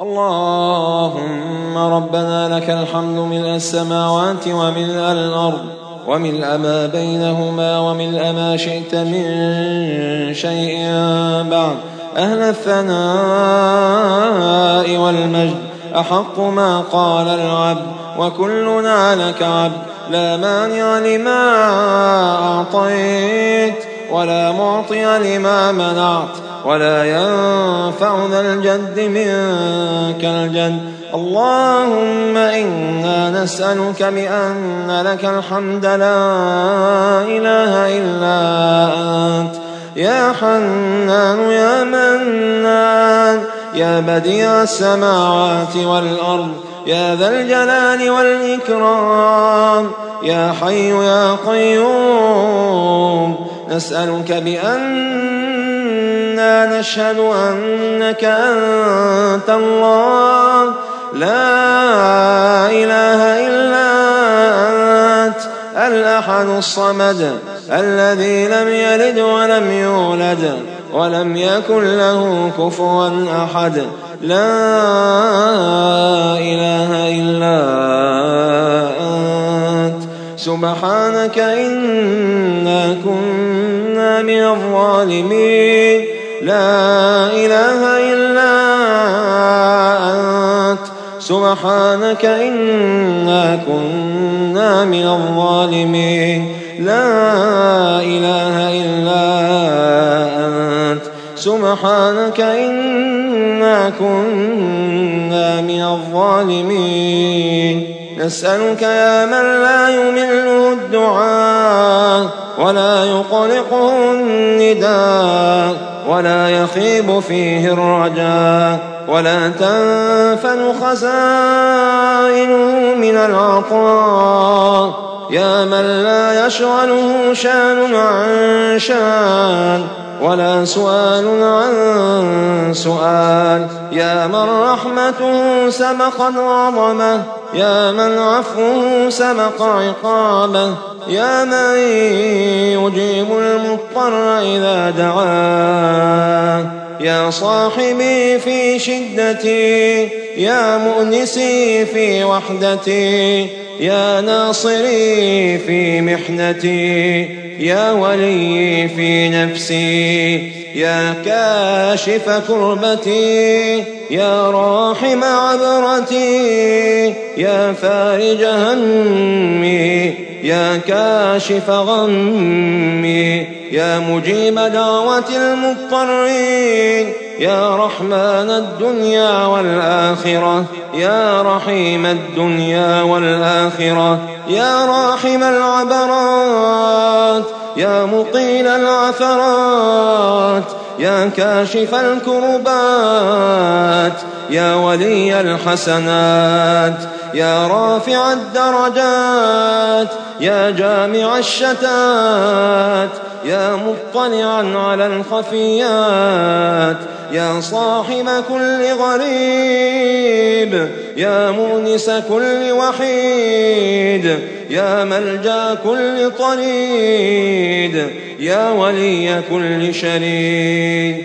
اللهم ربنا لك الحمد ملء السماوات وملء الأرض وملء ما بينهما وملء ما شئت من شيء بعد. أهل الثناء والمجد أحق ما قال العبد وكلنا لك عبد. لا مانع لما أعطيت ولا معطي لما منعت. ولا ينفع ذا الجد منك الجد. اللهم إنا نسألك بأن لك الحمد لا إله إلا أنت. يا حنان يا منان يا بديع السماوات والأرض يا ذا الجلال والإكرام يا حي يا قيوم. نسألك بأننا نشهد أنك أنت الله. لا إله إلا أنت الأحد الصمد الذي لم يلد ولم يولد ولم يكن له كفوا أحد. لا إله إلا أنت. سبحانك إنا كنا من الظالمين. لا إله إلا أنت. سبحانك إنا كنا من الظالمين. لا إله إلا أنت. سبحانك إنا كنا من الظالمين. نسألك يا من لا الدعاء ولا يقلقه النداء ولا يخيب فيه الرجاء ولا تنفن خزائنه من العطاء يا من لا يشغله شان عن شان ولا سؤال عن سؤال يا من رحمته سبقت غضبه يا من عفوه سبق عقابة يا من يجيب المضطر إذا دعاه يا صاحبي في شدتي يا مؤنسي في وحدتي يا ناصري في محنتي يا ولي في نفسي. يا كاشف كربتي يا راحم عبرتي يا فارج همي يا كاشف غمي يا مجيب دعوة المضطرين يا رحمن الدنيا والآخرة يا رحيم الدنيا والآخرة. يا راحم العبرات يا مقيل العثرات يا كاشف الكربات يا ولي الحسنات. يا رافع الدرجات يا جامع الشتات يا مطلعا على الخفيات يا صاحب كل غريب يا مونس كل وحيد يا ملجأ كل طريد يا ولي كل شريد.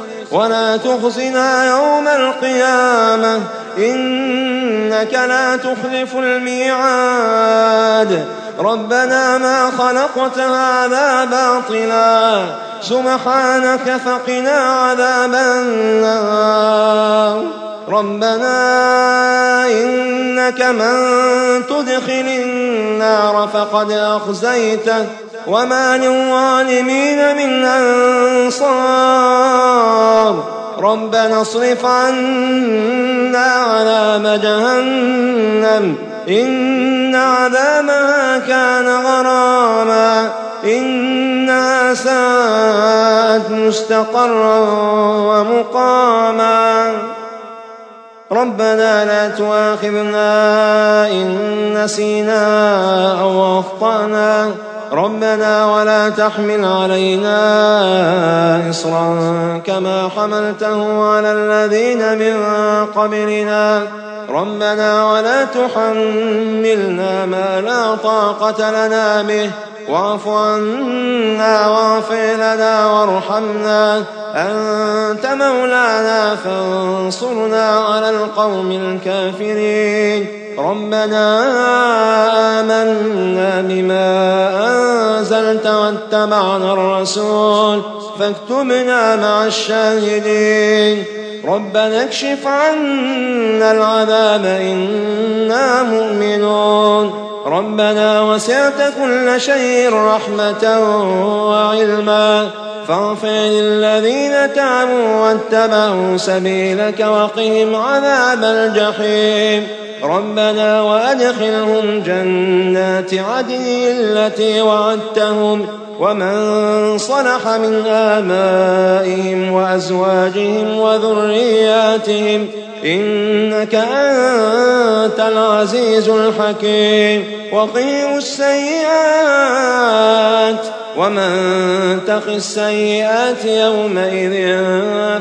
ولا تخزنا يوم القيامة. إنك لا تخلف الميعاد. ربنا ما خلقت هذا باطلا. سبحانك فقنا عذاب النار. ربنا إنك من تدخل النار فقد أخزيته. وما للظالمين من أنصار. ربنا اصرف عنا عذاب جهنم. إن عذابها كان غراما. إنها ساءت مستقرا ومقاما. ربنا لا تؤاخذنا إن نسينا أو أخطأنا. ربنا ولا تحمل علينا إصرا كما حملته على الذين من قبلنا. ربنا ولا تحملنا ما لا طاقة لنا به. واعف عنا واغفر لنا وارحمنا. أنت مولانا فانصرنا على القوم الكافرين. ربنا آمنا بما واتبعنا الرسول فاكتبنا مع الشاهدين. ربنا اكشف عنا العذاب إنا مؤمنون. ربنا وسعت كل شيء رحمة وعلما. فاغفر للذين تابوا واتبعوا سبيلك وقهم عذاب الجحيم. ربنا وأدخلهم جنات عدن التي وعدتهم. ومن صلح من آبائهم وأزواجهم وذرياتهم إنك أنت العزيز الحكيم. وقيم السيئات ومن تق السيئات يومئذ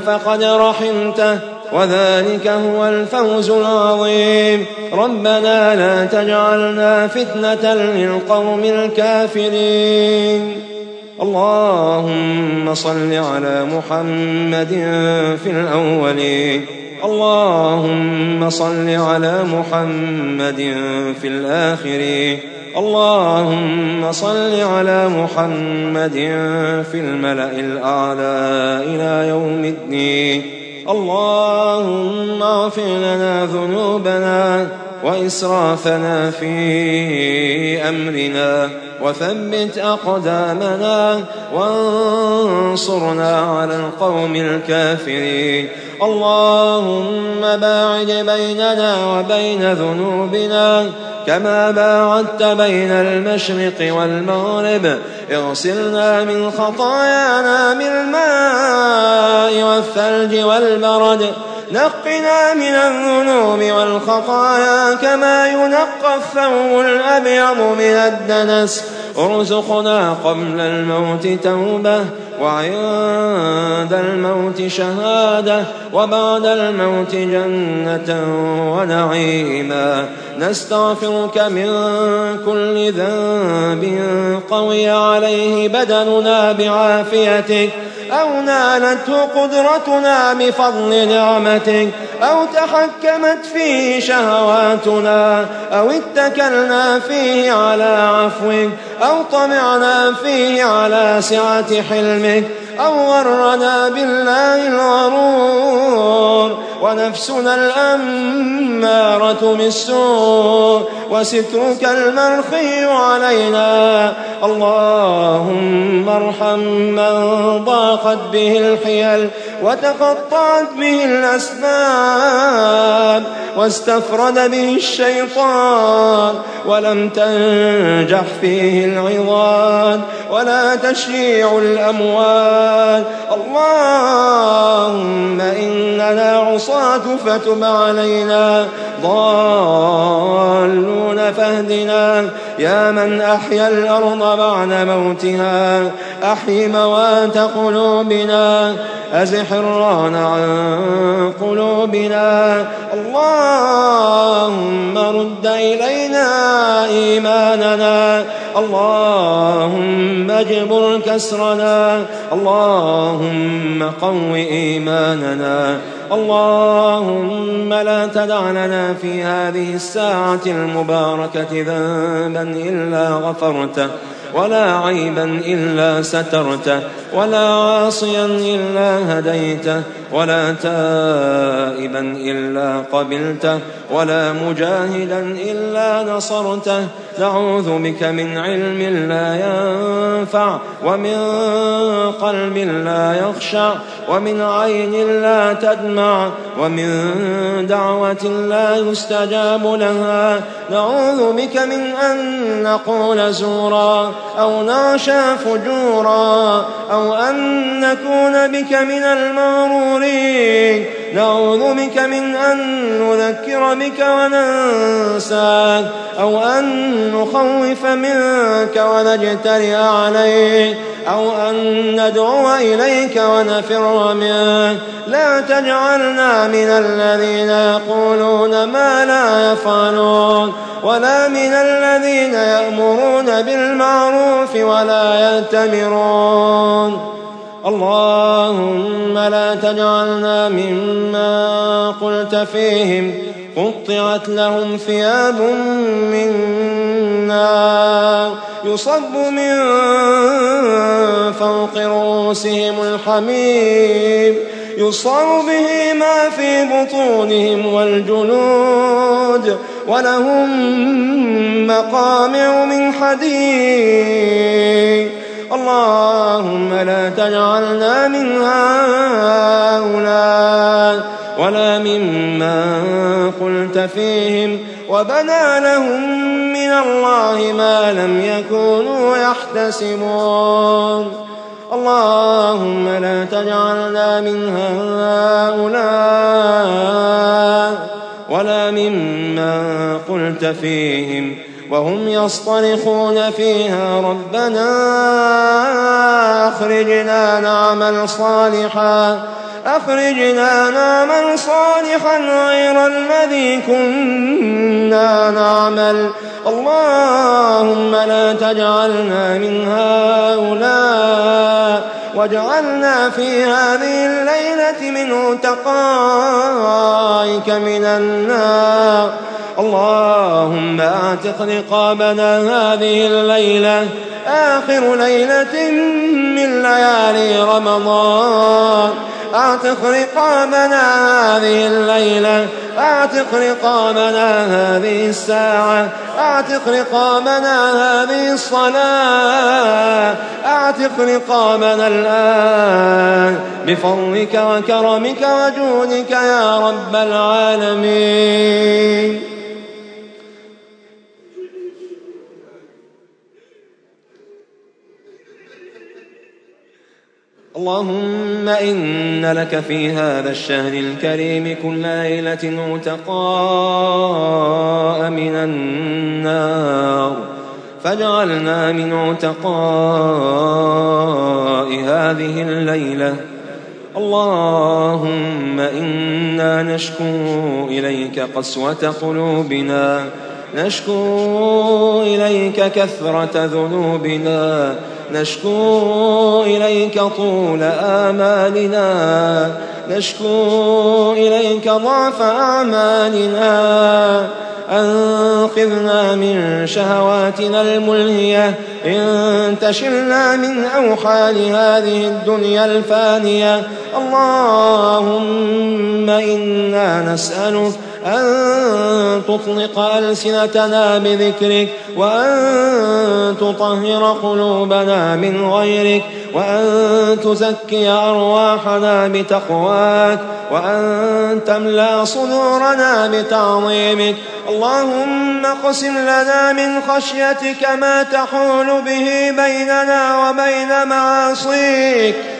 فقد رحمته وذلك هو الفوز العظيم. ربنا لا تجعلنا فتنة للقوم الكافرين. اللهم صل على محمد في الأولين. اللهم صل على محمد في الآخرين. اللهم صل على محمد في الملأ الأعلى إلى يوم الدين. اللهم اغفر لنا ذنوبنا. وإسرافنا في أمرنا وثبت أقدامنا وانصرنا على القوم الكافرين. اللهم باعد بيننا وبين ذنوبنا كما باعدت بين المشرق والمغرب. اغسلنا من خطايانا بالماء والثلج والبرد. نقنا من الذنوب والخطايا كما ينقى الثوب الأبيض من الدنس. ارزقنا قبل الموت توبة وعند الموت شهادة وبعد الموت جنة ونعيما. نستغفرك من كل ذنب قوي عليه بدننا بعافيتك. أو نالته قدرتنا بفضل نعمتك أو تحكمت فيه شهواتنا أو اتكلنا فيه على عفوك أو طمعنا فيه على سعة حلمك أو غرنا بالله الغرور ونفسنا الأمارة بالسوء وسترك المرخي علينا اللهم ارحم من ضاقت به الحيل وتقطعت به الأسباب واستفرد به الشيطان ولم تنجح فيه العظام ولا تشيع الأموال. اللهم إننا عصاة فتب علينا. ضالون فاهدنا. يا من أحيا الأرض بعد موتها. أحي موات قلوبنا. أزح الران عن قلوبنا. اللهم رد إلينا إيماننا. اللهم اجبر كسرنا. اللهم قو إيماننا. اللهم لا تدع لنا في هذه الساعة المباركة ذنبا إلا غفرته. ولا عيبا إلا سترته ولا عاصيا إلا هديته ولا تائبا إلا قبلته ولا مجاهدا إلا نصرته. نعوذ بك من علم لا ينفع ومن قلب لا يخشع ومن عين لا تدمع ومن دعوة لا يستجاب لها. نعوذ بك من أن نقول زورا أو نغشى فجورا أو أن نكون بك من المغرورين. نعوذ بك من أن نذكر بك وننساك أو أن نخوف منك ونجترئ عليك أو أن ندعو إليك ونفر منك. لا تجعلنا من الذين يقولون ما لا يفعلون ولا من الذين يأمرون بالمعروف ولا يأتمرون اللهم لا تجعلنا مما قلت فيهم. قطعت لهم ثياب من نار. يصب من فوق رؤوسهم الحميم. يصار به ما في بطونهم والجلود ولهم مقامع من حديد. اللهم لا تجعلنا من هؤلاء ولا ممن قلت فيهم وبنى لهم من الله ما لم يكونوا يحتسبون. اللهم لا تجعلنا من هؤلاء ولا ممن قلت فيهم. وهم يصطرخون فيها ربنا أخرجنا نعمل صالحا أخرجنا نعمل صالحا غير الذي كنا نعمل. اللهم لا تجعلنا من هؤلاء واجعلنا في هذه الليلة من عتقائك من النار. اللهم أعتق رقابنا هذه الليلة. آخر ليلة من ليالي رمضان. اعتق رقابنا هذه الليلة اعتق رقابنا هذه الساعة اعتق رقابنا هذه الصلاة اعتق رقابنا الآن. بفضلك وكرمك وجودك يا رب العالمين. اللهم إن لك في هذا الشهر الكريم كل ليلة عتقاء من النار فاجعلنا من عتقاء هذه الليلة اللهم إنا نشكو إليك قسوة قلوبنا نشكو إليك كثرة ذنوبنا نشكو إليك طول آمالنا نشكو إليك ضعف أعمالنا أنقذنا من شهواتنا الملهية انتشلنا من أوحال هذه الدنيا الفانية. اللهم إنا نسألك أن تطلق ألسنتنا بذكرك وأن تطهر قلوبنا من غيرك وأن تزكي أرواحنا بتقواك وأن تملأ صدورنا بتعظيمك. اللهم اقسم لنا من خشيتك ما تحول به بيننا وبين معاصيك.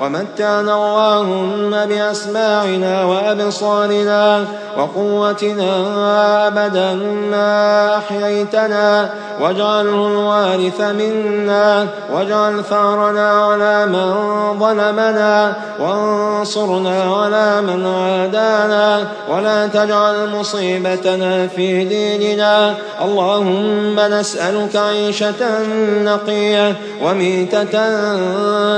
ومتعنا اللهم بأسماعنا وأبصارنا وقوتنا أبدا ما أحييتنا واجعله الوارث منا واجعل ثأرنا على من ظلمنا وانصرنا على من عادانا ولا تجعل مصيبتنا في ديننا اللهم نسألك عيشة نقية وميتة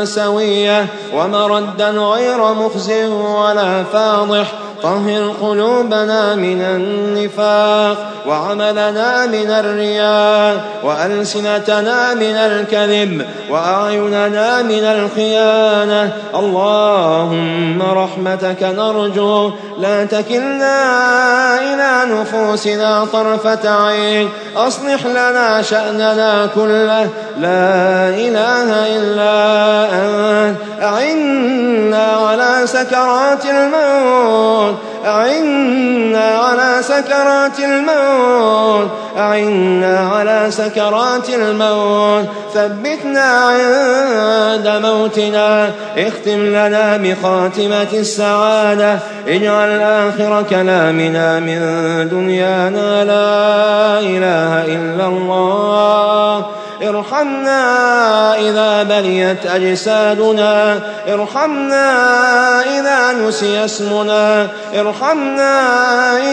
سوية ومردا غير مخزي ولا فاضح طهر قلوبنا من النفاق وعملنا من الرياء وألسنتنا من الكذب وأعيننا من الخيانة. اللهم رحمتك نرجو. لا تكلنا إلى نفوسنا طرفة عين. أصلح لنا شأننا كله. لا إله إلا أنت. أعنا على سكرات الموت. أعنا على سكرات الموت أعنا على سكرات الموت. ثبتنا عند موتنا اختم لنا بخاتمة السعادة. اجعل آخر كلامنا من دنيانا لا إله إلا الله. ارحمنا إذا بليت أجسادنا. ارحمنا إذا نسي اسمنا. ارحمنا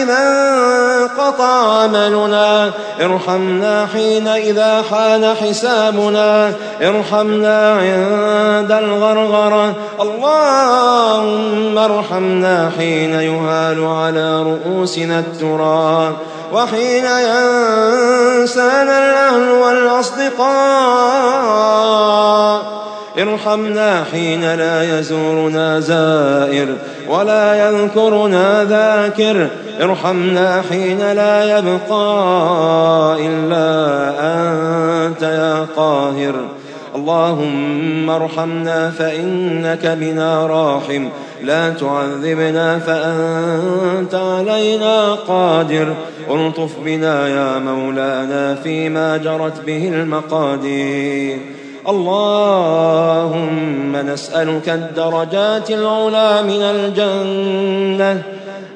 إذا انقطع عملنا. ارحمنا حين إذا حان حسابنا. ارحمنا عند الغرغرة. اللهم ارحمنا حين يهال على رؤوسنا التراب. وحين ينسانا الأهل والأصدقاء ارحمنا حين لا يزورنا زائر ولا يذكرنا ذاكر ارحمنا حين لا يبقى إلا أنت يا قاهر. اللهم ارحمنا فإنك بنا راحم. لا تعذبنا فأنت علينا قادر. الطف بنا يا مولانا فيما جرت به المقادير. اللهم نسألك الدرجات العلى من الجنة.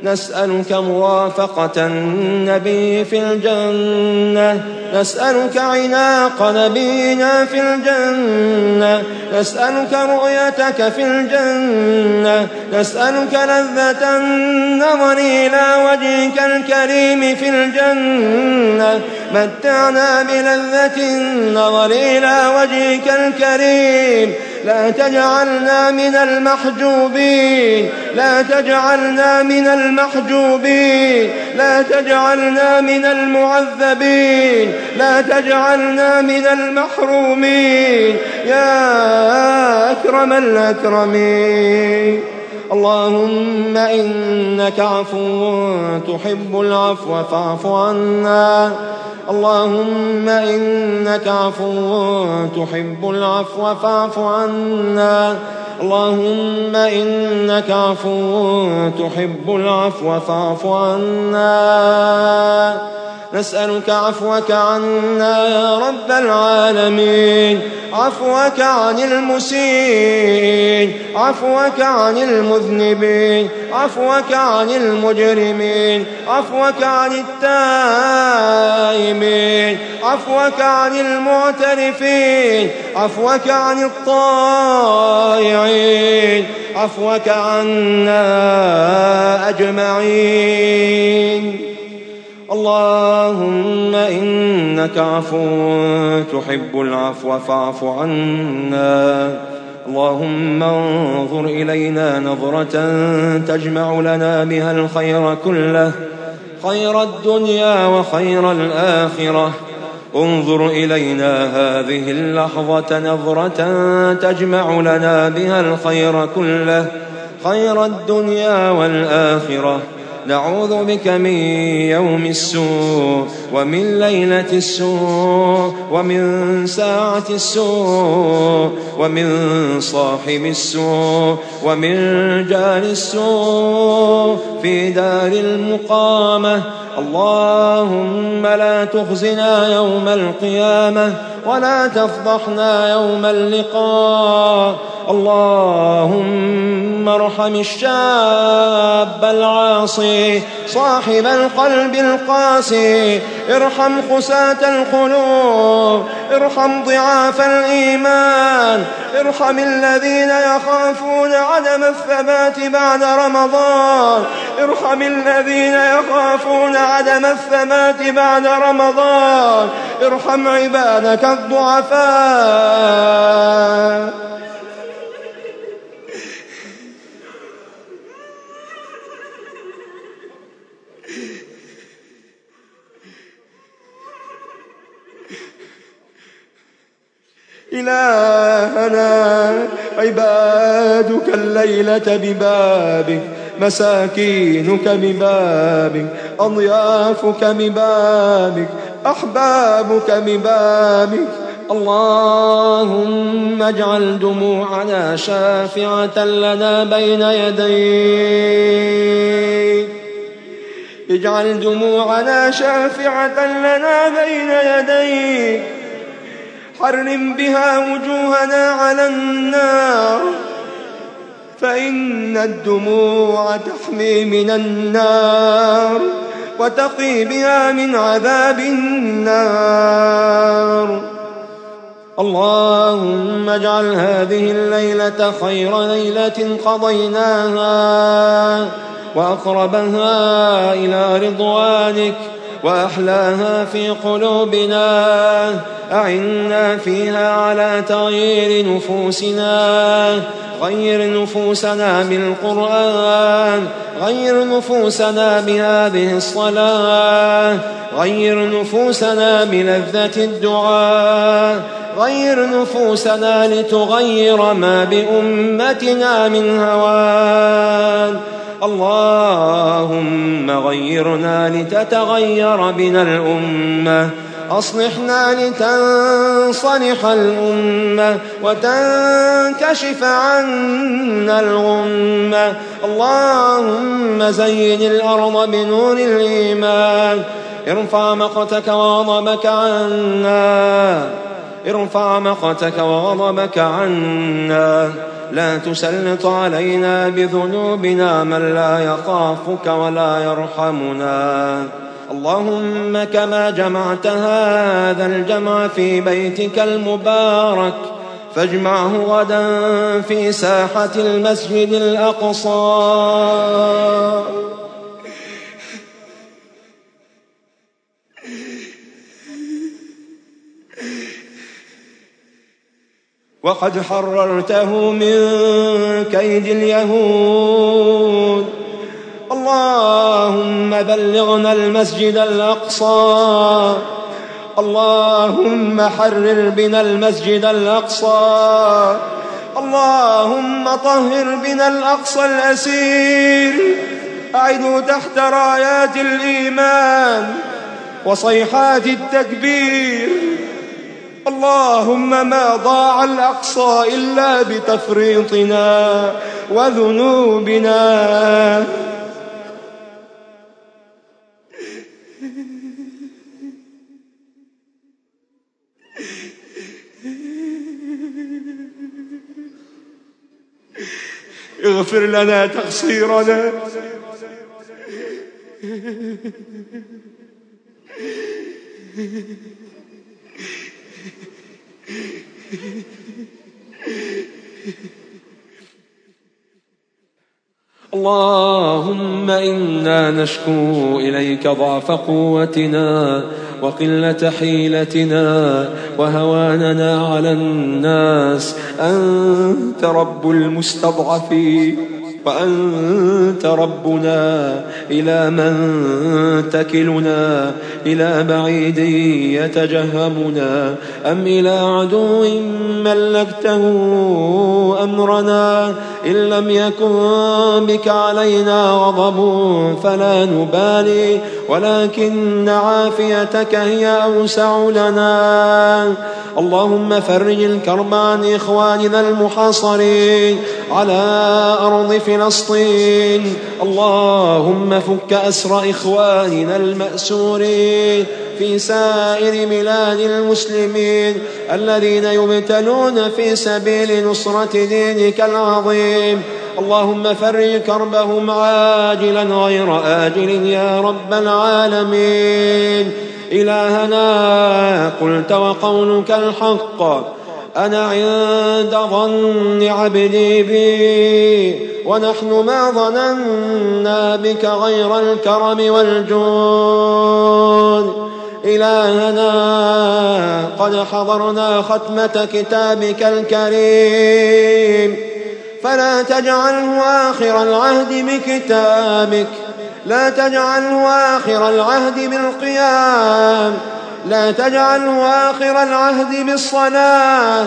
نسألك مرافقة النبي في الجنة. نسألك عناق نبينا في الجنة نسألك رؤيتك في الجنة نسألك لذة النظر إلى وجهك الكريم في الجنة. متعنا بلذة النظر إلى وجهك الكريم. لا تجعلنا من المحجوبين لا تجعلنا من المحجوبين لا تجعلنا من المعذبين. لا تجعلنا من المحرومين. يا أكرم الأكرمين. اللهم إنك عفو تحب العفو فاعف عنا. اللهم إنك عفو تحب العفو فاعف عنا. اللهم إنك عفو تحب العفو فاعف عنا. نسألك عفوك عنا يا رب العالمين. عفوك عن المسيء. عفوك عن المذنبين. عفوك عن المجرمين. عفوك عن التائمين. عفوك عن المعترفين. عفوك عن الطائعين. عفوك عنا أجمعين. اللهم إنك عفو تحب العفو فاعف عنا. اللهم انظر إلينا نظرة تجمع لنا بها الخير كله خير الدنيا وخير الآخرة. انظر إلينا هذه اللحظة نظرة تجمع لنا بها الخير كله خير الدنيا والآخرة. نعوذ بك من يوم السوء ومن ليلة السوء ومن ساعة السوء ومن صاحب السوء ومن جار السوء في دار المقامة. اللهم لا تخزنا يوم القيامة. ولا تفضحنا يوم اللقاء. اللهم ارحم الشاب العاصي صاحب القلب القاسي. ارحم خساة القلوب ارحم ضعاف الإيمان. ارحم الذين يخافون عدم الثبات بعد رمضان. ارحم الذين يخافون عدم الثبات بعد رمضان. ارحم عبادك الضعفاء إلهنا عبادك الليلة ببابك مساكينك ببابك أضيافك ببابك أحبابك ببابك. اللهم اجعل دموعنا شافعة لنا بين يديك. اجعل دموعنا شافعة لنا بين يديك. حرم بها وجوهنا على النار. فإن الدموع تحمي من النار. وتقي بها من عذاب النار. اللهم اجعل هذه الليلة خير ليلة قضيناها وأقربها إلى رضوانك وأحلاها في قلوبنا أعنا فيها على تغيير نفوسنا غير نفوسنا بالقرآن غير نفوسنا بهذه الصلاة غير نفوسنا بلذة الدعاء غير نفوسنا لتغير ما بأمتنا من هوان. اللهم غيرنا لتتغير بنا الأمة. أصلحنا لتنصلح الأمة وتنكشف عنا الغمة. اللهم زين الأرض بنور الإيمان. ارفع مقتك وغضبك عنا. ارفع مقتك وغضبك عنا. لا تسلط علينا بذنوبنا من لا يخافك ولا يرحمنا. اللهم كما جمعت هذا الجمع في بيتك المبارك فاجمعه غدا في ساحة المسجد الأقصى. وقد حررته من كيد اليهود. اللهم بلغنا المسجد الأقصى. اللهم حرر بنا المسجد الأقصى. اللهم طهر بنا الأقصى الأسير. أعده تحت رايات الإيمان وصيحات التكبير. اللهم ما ضاع الأقصى إلا بتفريطنا وذنوبنا. اغفر لنا تقصيرنا. اللهم إنا نشكو إليك ضعف قوتنا وقلة حيلتنا وهواننا على الناس. أنت رب المستضعفين وأنت ربنا إلى من تكلنا. إلى بعيد يتجهمنا؟ أم إلى عدو ملكته أمرنا؟ إن لم يكن بك علينا غضب فلا نبالي ولكن عافيتك هي أوسع لنا. اللهم فرج الكرب عن إخواننا المحاصرين على أرض فلسطين. اللهم فك أسر إخواننا المأسورين. في سائر بلاد المسلمين الذين يبتلون في سبيل نصرة دينك العظيم. اللهم فرج كربهم عاجلا غير آجل يا رب العالمين. إلهنا قلت وقولك الحق. أنا عند ظن عبدي بي ونحن ما ظننا بك غير الكرم والجود. إلهنا قد حضرنا ختمة كتابك الكريم. فلا تجعله آخر العهد بكتابك لا تجعله آخر العهد بالقيام. لا تجعله آخر العهد بالصلاة.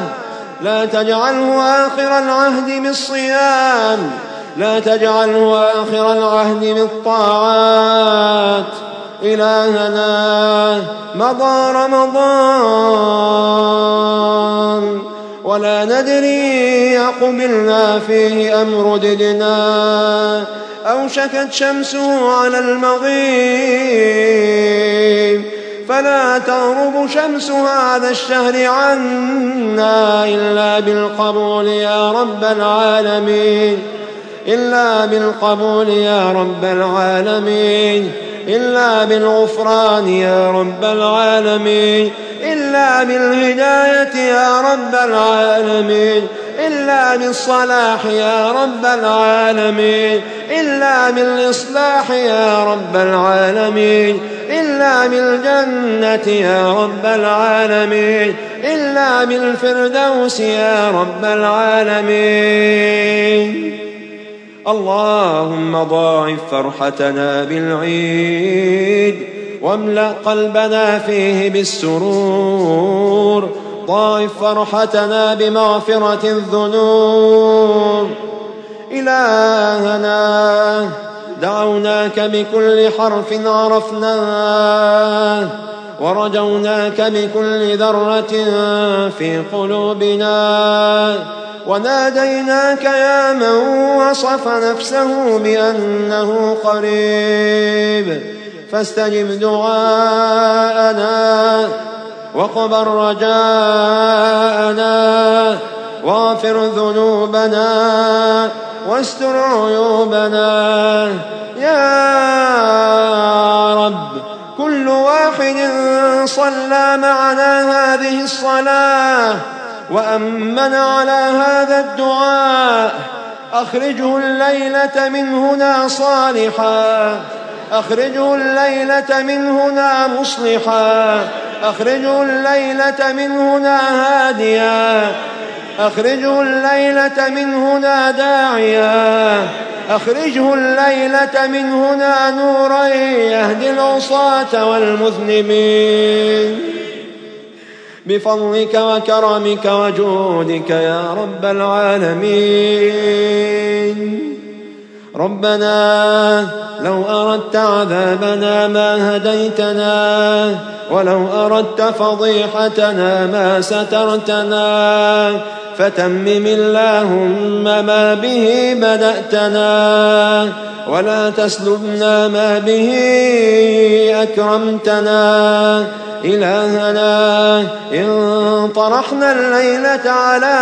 لا تجعله آخر العهد بالصيام. لا تجعله آخر العهد بالطاعات. إلهنا مضى رمضان. ولا ندري أقبلنا فيه أم رددنا أوشكت شمسه على المغيب. فلا تغرب شمس هذا الشهر عنا إلا بالقبول يا رب العالمين. إلا بالقبول يا رب العالمين. إلا بالغفران يا رب العالمين. إلا بالهداية يا رب العالمين. إلا بالصلاح يا رب العالمين. إلا بالإصلاح يا رب العالمين. إلا بالجنة يا رب العالمين. إلا بالفردوس يا رب العالمين. اللهم ضاعف فرحتنا بالعيد واملأ قلبنا فيه بالسرور. ضاعف فرحتنا بمغفرة الذنوب. إلهنا دعوناك بكل حرف عرفناه ورجوناك بكل ذرة في قلوبنا. وناديناك يا من وصف نفسه بأنه قريب. فاستجب دعاءنا. وقبل رجاءنا واغفر ذنوبنا واستر عيوبنا. يا رب كل واحد صلى معنا هذه الصلاة وأمن على هذا الدعاء أخرجه الليلة من هنا صالحا. أخرجه الليلة من هنا مصلحا. أخرجه الليلة من هنا هاديا. أخرجه الليلة من هنا داعيا. أخرجه الليلة من هنا نورا يهدي العصاة والمذنبين. بفضلك وكرمك وجودك يا رب العالمين. ربنا لو أردت عذابنا ما هديتنا ولو أردت فضيحتنا ما سترتنا فتمم اللهم ما به بدأتنا ولا تسلبنا ما به أكرمتنا. إلهنا إن طرحنا الليلة على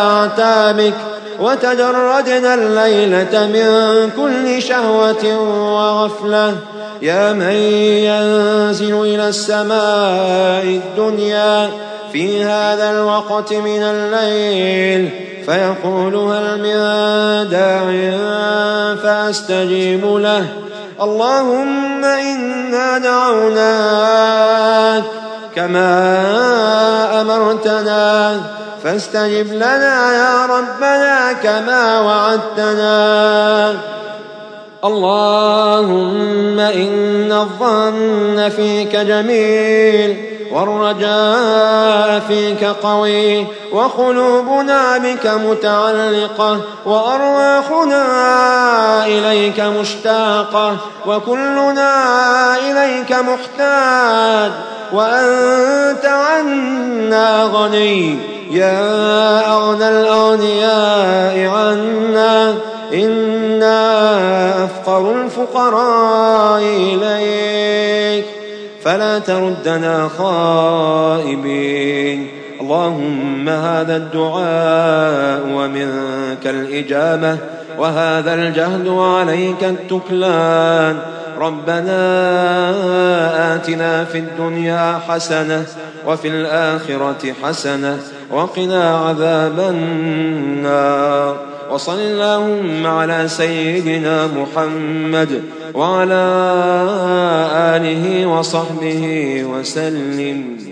أعتابك وتجردنا الليلة من كل شهوة وغفلة. يا من ينزل إلى السماء الدنيا في هذا الوقت من الليل فيقول هل من داع فأستجيب له. اللهم إنا دعوناك كما أمرتنا. فاستجب لنا يا ربنا كما وعدتنا. اللهم إن الظن فيك جميل. والرجاء فيك قوي وقلوبنا بك متعلقة وأرواحنا إليك مشتاقة وكلنا إليك محتاج. وأنت عنا غني يا أغنى الأغنياء عنا. إنا أفقر الفقراء إليك. فلا تردنا خائبين. اللهم هذا الدعاء ومنك الإجابة وهذا الجهد وعليك التكلان. ربنا آتنا في الدنيا حسنة وفي الآخرة حسنة وقنا عذاب النار. وصل اللهم على سيدنا محمد وعلى آله وصحبه وسلم.